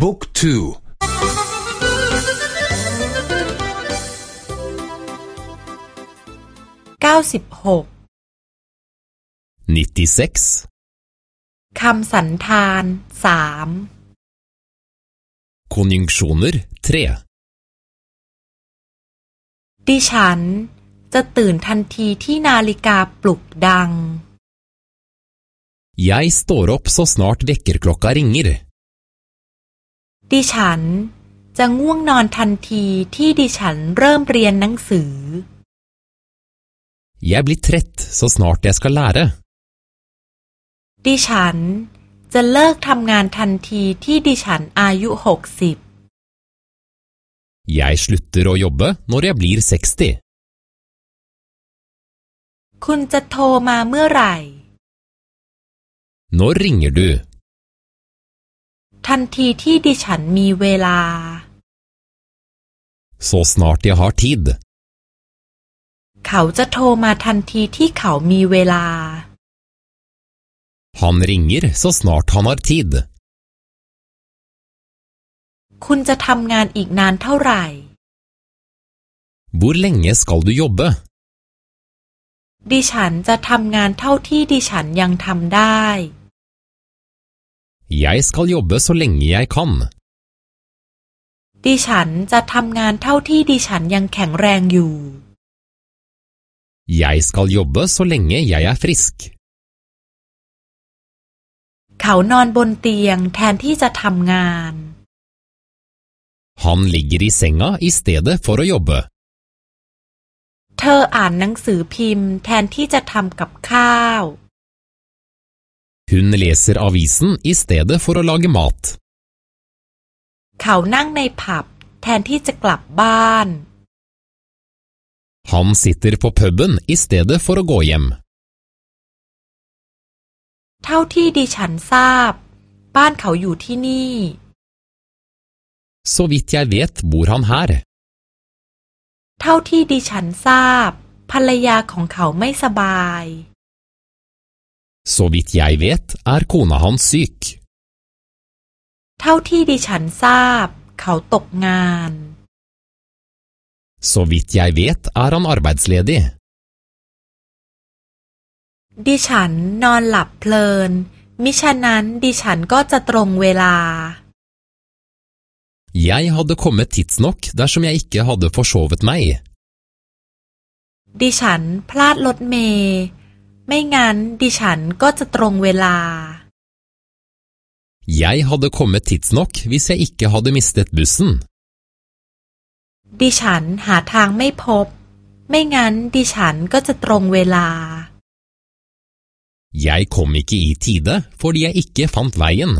บุ๊กทูเก้าสิบหกคำสันธานสาม Konjunksjoner tre ดิฉันจะตื่นทันทีที่นาฬิกาปลุกดัง Jeg står opp så snart vekkerklokka ringer. ดิฉันจะง่วงนอนทันทีที่ดิฉันเริ่มเรียนหนังสือ Jeg blir trett så snart jeg skal lære. ดิฉันจะเลิกทำงานทันทีที่ดิฉันอายุหกสิบ Jeg slutter å jobbe når jeg blir 60. คุณจะโทรมาเมื่อไหร่ Når ringer du? ทันทีที่ดิฉันมีเวลา Så snart jeg har tid. เขาจะโทรมาทันทีที่เขามีเวลา Han ringer så snart han har tid. คุณจะทำงานอีกนานเท่าไหร่ Hvor lenge skal du jobbe? ดิฉันจะทำงานเท่าที่ดิฉันยังทำได้ Jeg skal jobbe så lenge jeg kan. ดิฉันจะทำงานเท่าที่ดิฉันยังแข็งแรงอยู่ Jeg skal jobbe så lenge jeg er frisk. เขานอนบนเตียงแทนที่จะทำงาน Han ligger i senga i stedet for å jobbe. เธออ่านหนังสือพิมพ์แทนที่จะทำกับข้าว Hun leser avisen i stedet for å lage mat. เขานั่งในผับแทนที่จะกลับบ้าน Han sitter på puben i stedet for å gå hjem. เท่าที่ดิฉันทราบ บ้านเขาอยู่ที่นี่ Så vidt jeg vet bor han her. เท่าที่ดิฉันทราบ ภรรยาของเขาไม่สบาย Så vidt jeg vet er kona hans syk. เท่าที่ดิฉันทราบ เขาตกงาน Så vidt jeg vet er han arbeidsledig. ดิฉันนอนหลับเพลิน มิฉะนั้นดิฉันก็จะตรงเวลา Jeg hadde kommet tidsnok dersom jeg ikke hadde forsovet meg. ดิฉันพลาดรถเมย์ ไม่งั้นดิฉันก็จะตรงเวลา Jeg hadde kommet tidsnok hvis jeg ikke hadde mistet bussen. ดิฉันหาทางไม่พบ ไม่งั้นดิฉันก็จะตรงเวลา Jeg kom ikke i tide fordi jeg ikke fant veien.